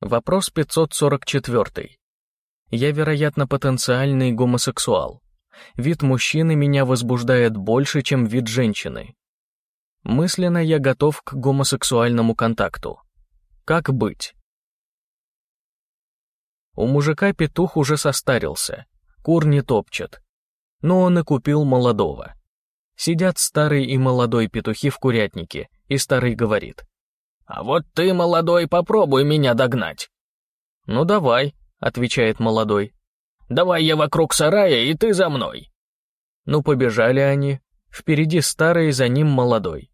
Вопрос 544. Я, вероятно, потенциальный гомосексуал. Вид мужчины меня возбуждает больше, чем вид женщины. Мысленно я готов к гомосексуальному контакту. Как быть? У мужика петух уже состарился, кур не топчет. Но он и купил молодого. Сидят старый и молодой петухи в курятнике, и старый говорит. «А вот ты, молодой, попробуй меня догнать». «Ну давай», — отвечает молодой. «Давай я вокруг сарая, и ты за мной». Ну побежали они, впереди старый, за ним молодой.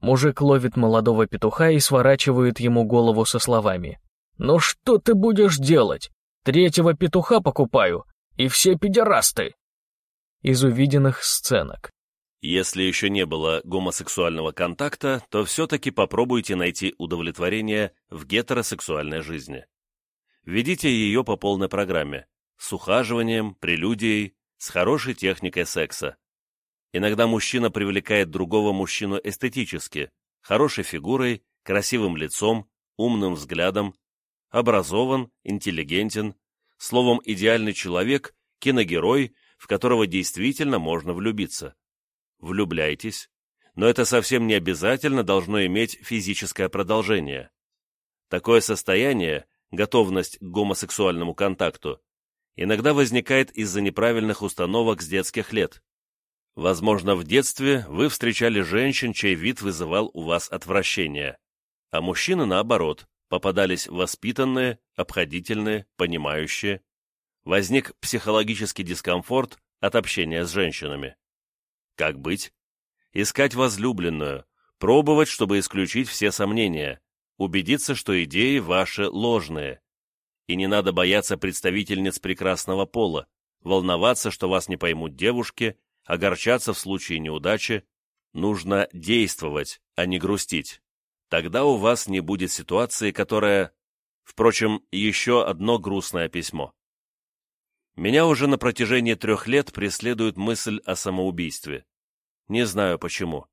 Мужик ловит молодого петуха и сворачивает ему голову со словами. «Ну что ты будешь делать? Третьего петуха покупаю, и все педерасты!» Из увиденных сценок. Если еще не было гомосексуального контакта, то все-таки попробуйте найти удовлетворение в гетеросексуальной жизни. Ведите ее по полной программе, с ухаживанием, прелюдией, с хорошей техникой секса. Иногда мужчина привлекает другого мужчину эстетически, хорошей фигурой, красивым лицом, умным взглядом, образован, интеллигентен, словом, идеальный человек, киногерой, в которого действительно можно влюбиться. Влюбляйтесь, но это совсем не обязательно должно иметь физическое продолжение. Такое состояние, готовность к гомосексуальному контакту, иногда возникает из-за неправильных установок с детских лет. Возможно, в детстве вы встречали женщин, чей вид вызывал у вас отвращение, а мужчины, наоборот, попадались воспитанные, обходительные, понимающие. Возник психологический дискомфорт от общения с женщинами. Как быть? Искать возлюбленную, пробовать, чтобы исключить все сомнения, убедиться, что идеи ваши ложные. И не надо бояться представительниц прекрасного пола, волноваться, что вас не поймут девушки, огорчаться в случае неудачи. Нужно действовать, а не грустить тогда у вас не будет ситуации, которая... Впрочем, еще одно грустное письмо. Меня уже на протяжении трех лет преследует мысль о самоубийстве. Не знаю почему.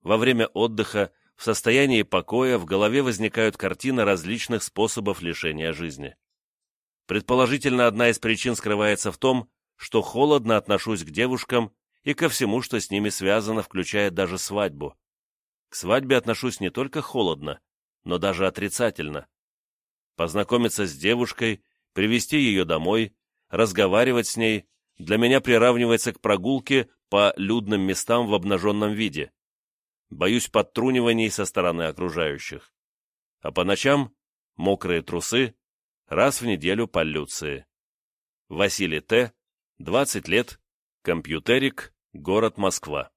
Во время отдыха, в состоянии покоя, в голове возникают картины различных способов лишения жизни. Предположительно, одна из причин скрывается в том, что холодно отношусь к девушкам и ко всему, что с ними связано, включая даже свадьбу. К свадьбе отношусь не только холодно, но даже отрицательно. Познакомиться с девушкой, привести ее домой, разговаривать с ней для меня приравнивается к прогулке по людным местам в обнаженном виде. Боюсь подтруниваний со стороны окружающих. А по ночам мокрые трусы, раз в неделю полюции. Василий Т., 20 лет, компьютерик, город Москва.